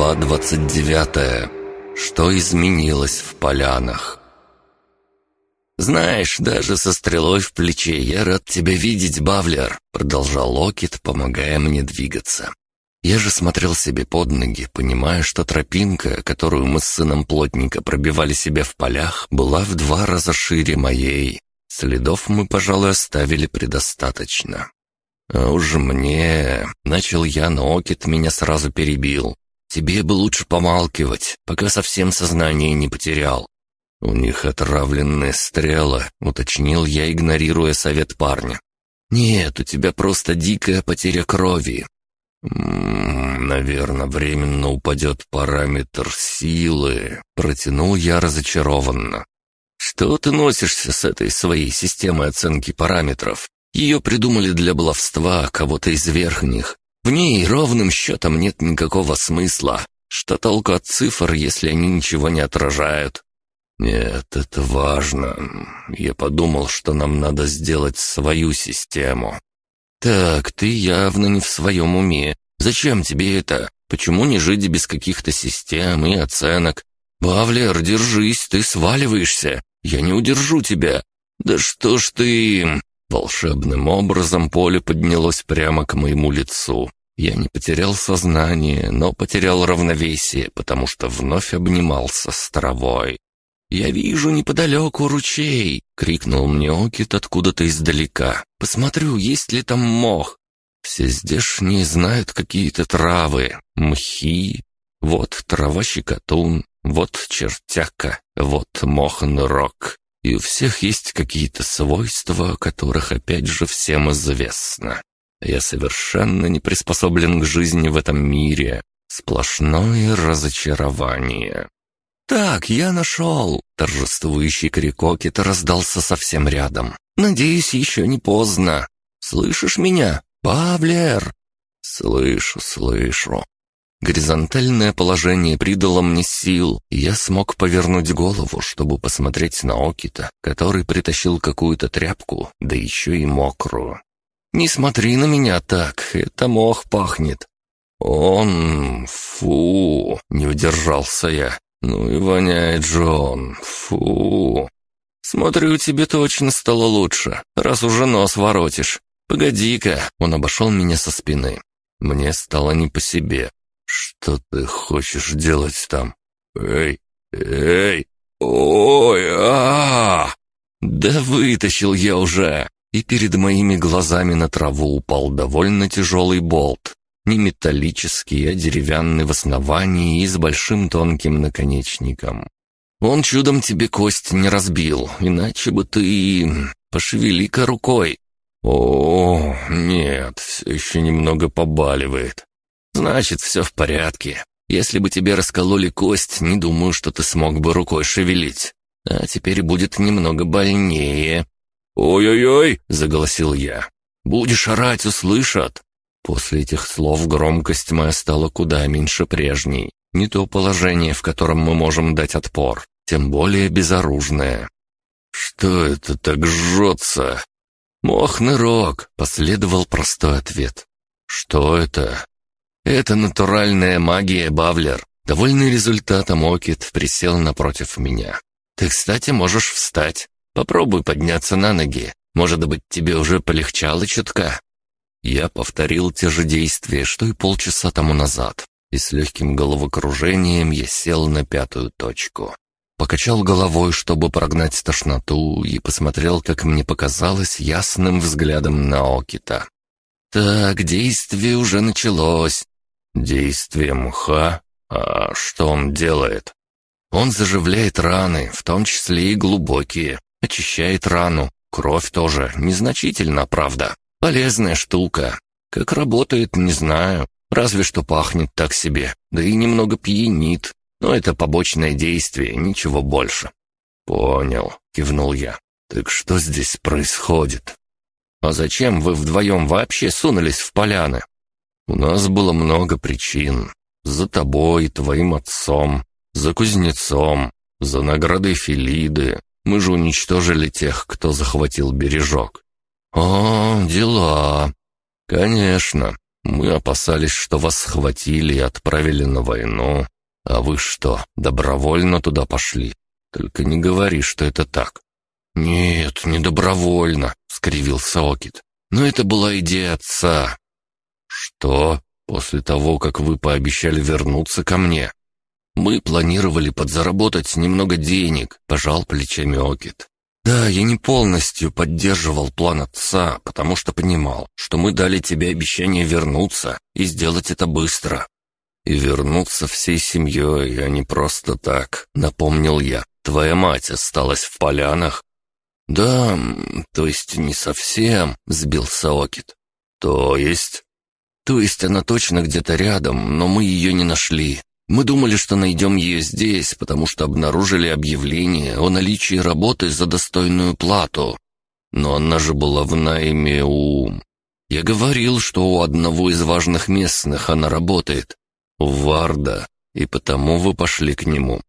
Глава 29. Что изменилось в полянах? «Знаешь, даже со стрелой в плече я рад тебя видеть, Бавлер», — продолжал Локит, помогая мне двигаться. Я же смотрел себе под ноги, понимая, что тропинка, которую мы с сыном плотника пробивали себе в полях, была в два раза шире моей. Следов мы, пожалуй, оставили предостаточно. А уж мне... Начал я, но Окит меня сразу перебил. Тебе бы лучше помалкивать, пока совсем сознание не потерял. У них отравленные стрелы, уточнил я, игнорируя совет парня. Нет, у тебя просто дикая потеря крови. «Наверное, временно упадет параметр силы», — протянул я разочарованно. «Что ты носишься с этой своей системой оценки параметров? Ее придумали для баловства кого-то из верхних. В ней ровным счетом нет никакого смысла. Что толку от цифр, если они ничего не отражают? Нет, это важно. Я подумал, что нам надо сделать свою систему. Так, ты явно не в своем уме. Зачем тебе это? Почему не жить без каких-то систем и оценок? Бавлер, держись, ты сваливаешься. Я не удержу тебя. Да что ж ты... Волшебным образом поле поднялось прямо к моему лицу. Я не потерял сознание, но потерял равновесие, потому что вновь обнимался с травой. «Я вижу неподалеку ручей!» — крикнул мне Окит откуда-то издалека. «Посмотрю, есть ли там мох!» Все здешние знают какие-то травы, мхи. Вот трава-щекотун, вот чертяка, вот мох-нурок. И у всех есть какие-то свойства, о которых опять же всем известно. Я совершенно не приспособлен к жизни в этом мире. Сплошное разочарование. «Так, я нашел!» Торжествующий крикокет раздался совсем рядом. «Надеюсь, еще не поздно. Слышишь меня, Павлер?» «Слышу, слышу. Горизонтальное положение придало мне сил, и я смог повернуть голову, чтобы посмотреть на Окита, который притащил какую-то тряпку, да еще и мокрую. «Не смотри на меня так, это мох пахнет». «Он... фу...» — не удержался я. «Ну и воняет же он... фу...» «Смотрю, тебе точно стало лучше, раз уже нос воротишь. Погоди-ка!» — он обошел меня со спины. Мне стало не по себе. «Что ты хочешь делать там? Эй, эй, ой, а, -а, -а Да вытащил я уже!» И перед моими глазами на траву упал довольно тяжелый болт. Не металлический, а деревянный в основании и с большим тонким наконечником. Он чудом тебе кость не разбил, иначе бы ты... Пошевели-ка рукой. О, нет, все еще немного побаливает. «Значит, все в порядке. Если бы тебе раскололи кость, не думаю, что ты смог бы рукой шевелить. А теперь будет немного больнее». «Ой-ой-ой!» — заголосил я. «Будешь орать, услышат!» После этих слов громкость моя стала куда меньше прежней. Не то положение, в котором мы можем дать отпор, тем более безоружное. «Что это так жжется?» «Мохный рог», — последовал простой ответ. «Что это?» «Это натуральная магия, Бавлер». Довольный результатом Окит присел напротив меня. «Ты, кстати, можешь встать. Попробуй подняться на ноги. Может быть, тебе уже полегчало чутка?» Я повторил те же действия, что и полчаса тому назад, и с легким головокружением я сел на пятую точку. Покачал головой, чтобы прогнать тошноту, и посмотрел, как мне показалось, ясным взглядом на Окита. «Так, действие уже началось. Действие мха? А что он делает? Он заживляет раны, в том числе и глубокие, очищает рану, кровь тоже, незначительно, правда. Полезная штука. Как работает, не знаю, разве что пахнет так себе, да и немного пьянит. Но это побочное действие, ничего больше. «Понял», — кивнул я. «Так что здесь происходит?» «А зачем вы вдвоем вообще сунулись в поляны?» У нас было много причин. За тобой, твоим отцом, за кузнецом, за наградой Филиды. Мы же уничтожили тех, кто захватил бережок. О, дела. Конечно. Мы опасались, что вас схватили и отправили на войну. А вы что, добровольно туда пошли? Только не говори, что это так». «Нет, не добровольно», — скривился Окит. «Но это была идея отца». «Что? После того, как вы пообещали вернуться ко мне?» «Мы планировали подзаработать немного денег», — пожал плечами Окит. «Да, я не полностью поддерживал план отца, потому что понимал, что мы дали тебе обещание вернуться и сделать это быстро. И вернуться всей семьей, а не просто так», — напомнил я. «Твоя мать осталась в полянах?» «Да, то есть не совсем», — сбился Окит. «То есть?» «То есть она точно где-то рядом, но мы ее не нашли. Мы думали, что найдем ее здесь, потому что обнаружили объявление о наличии работы за достойную плату. Но она же была в найме у... Я говорил, что у одного из важных местных она работает. У Варда. И потому вы пошли к нему.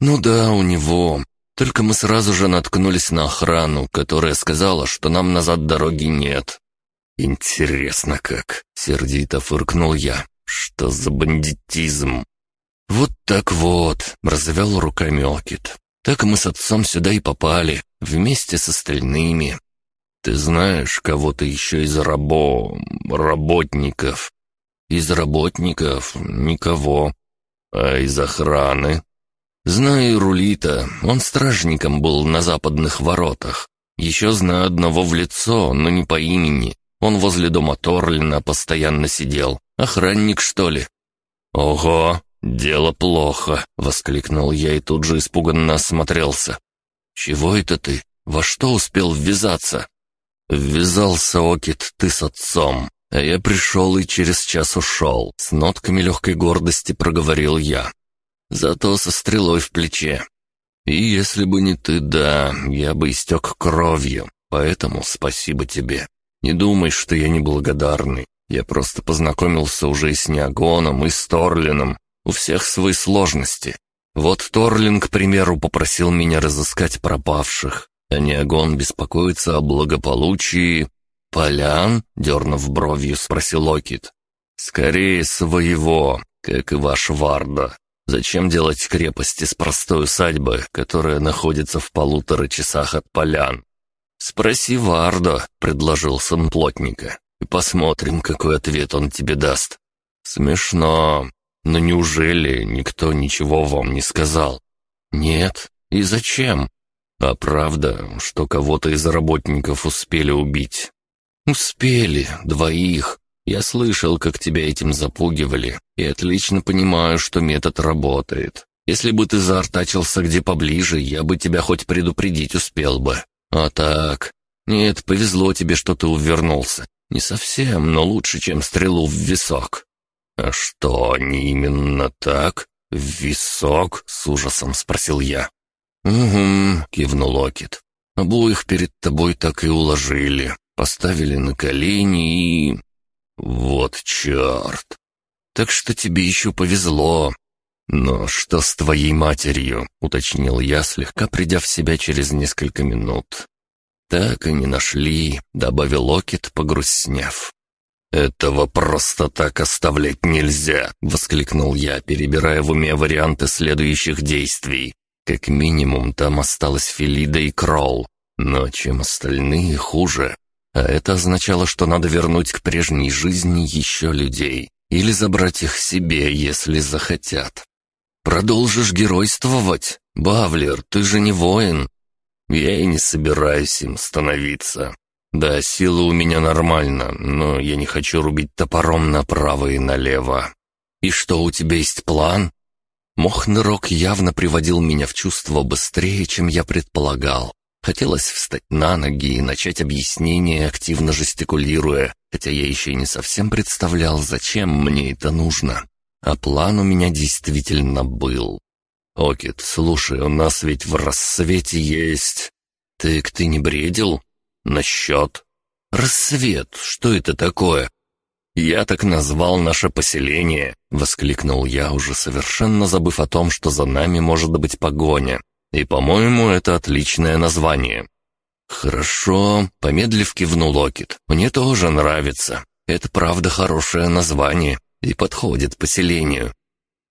Ну да, у него. Только мы сразу же наткнулись на охрану, которая сказала, что нам назад дороги нет. Интересно как, сердито фыркнул я. Что за бандитизм? «Вот так вот», — развел руками Окит. «Так мы с отцом сюда и попали, вместе с остальными. Ты знаешь кого-то еще из рабо... работников?» «Из работников? Никого. А из охраны?» «Знаю Рулита, он стражником был на западных воротах. Еще знаю одного в лицо, но не по имени. Он возле дома Торлина постоянно сидел. Охранник, что ли?» «Ого, «Дело плохо», — воскликнул я и тут же испуганно осмотрелся. «Чего это ты? Во что успел ввязаться?» «Ввязался, Окит, ты с отцом, а я пришел и через час ушел», — с нотками легкой гордости проговорил я. «Зато со стрелой в плече. И если бы не ты, да, я бы истек кровью, поэтому спасибо тебе. Не думай, что я неблагодарный. Я просто познакомился уже и с Неагоном, и с Торлином, у всех свои сложности. Вот Торлин, к примеру, попросил меня разыскать пропавших, а Неогон беспокоится о благополучии... «Полян?» — дернув бровью, спросил Локит. «Скорее своего, как и ваш Варда. Зачем делать крепости с простой усадьбы, которая находится в полутора часах от полян?» «Спроси Варда», — предложил сын плотника, «и посмотрим, какой ответ он тебе даст». «Смешно. Но неужели никто ничего вам не сказал? Нет. И зачем? А правда, что кого-то из работников успели убить? Успели, двоих. Я слышал, как тебя этим запугивали, и отлично понимаю, что метод работает. Если бы ты заортачился где поближе, я бы тебя хоть предупредить успел бы. А так... Нет, повезло тебе, что ты увернулся. Не совсем, но лучше, чем стрелу в висок. «А что, не именно так? В висок?» — с ужасом спросил я. «Угу», — кивнул Окит. «Обоих перед тобой так и уложили, поставили на колени и...» «Вот черт! Так что тебе еще повезло!» «Но что с твоей матерью?» — уточнил я, слегка придя в себя через несколько минут. «Так и не нашли», — добавил Окит, погрустнев. «Этого просто так оставлять нельзя!» — воскликнул я, перебирая в уме варианты следующих действий. Как минимум, там осталась Филида и Кролл, но чем остальные хуже. А это означало, что надо вернуть к прежней жизни еще людей. Или забрать их себе, если захотят. «Продолжишь геройствовать? Бавлер, ты же не воин!» «Я и не собираюсь им становиться. «Да, сила у меня нормально, но я не хочу рубить топором направо и налево». «И что, у тебя есть план?» Мохнырок явно приводил меня в чувство быстрее, чем я предполагал. Хотелось встать на ноги и начать объяснение, активно жестикулируя, хотя я еще и не совсем представлял, зачем мне это нужно. А план у меня действительно был. «Окит, слушай, у нас ведь в рассвете есть...» «Так ты не бредил?» «Насчет...» «Рассвет, что это такое?» «Я так назвал наше поселение», — воскликнул я, уже совершенно забыв о том, что за нами может быть погоня. «И, по-моему, это отличное название». «Хорошо», — помедлив кивнул Локит. «Мне тоже нравится. Это правда хорошее название и подходит поселению.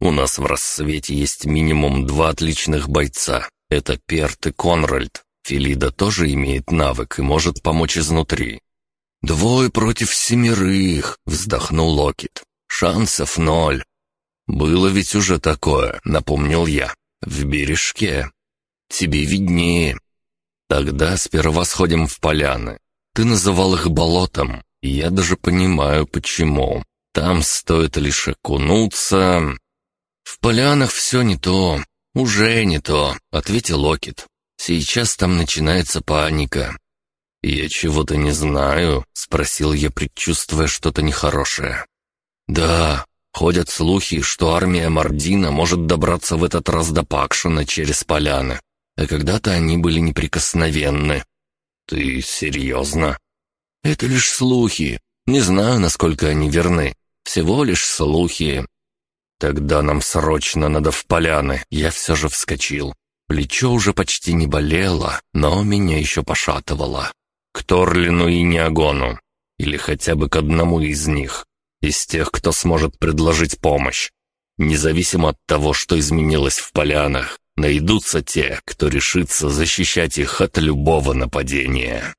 У нас в рассвете есть минимум два отличных бойца. Это Перт и Конральд. Филида тоже имеет навык и может помочь изнутри. «Двое против семерых», — вздохнул Локит. «Шансов ноль». «Было ведь уже такое», — напомнил я. «В бережке. Тебе виднее». «Тогда сперва сходим в поляны. Ты называл их болотом, и я даже понимаю, почему. Там стоит лишь окунуться...» «В полянах все не то, уже не то», — ответил Локит. «Сейчас там начинается паника. «Я чего-то не знаю?» — спросил я, предчувствуя что-то нехорошее. «Да, ходят слухи, что армия Мардина может добраться в этот раз до Пакшина через поляны, а когда-то они были неприкосновенны». «Ты серьезно?» «Это лишь слухи. Не знаю, насколько они верны. Всего лишь слухи». «Тогда нам срочно надо в поляны». Я все же вскочил. Плечо уже почти не болело, но меня еще пошатывало. К Торлину и Неогону. Или хотя бы к одному из них. Из тех, кто сможет предложить помощь. Независимо от того, что изменилось в полянах, найдутся те, кто решится защищать их от любого нападения.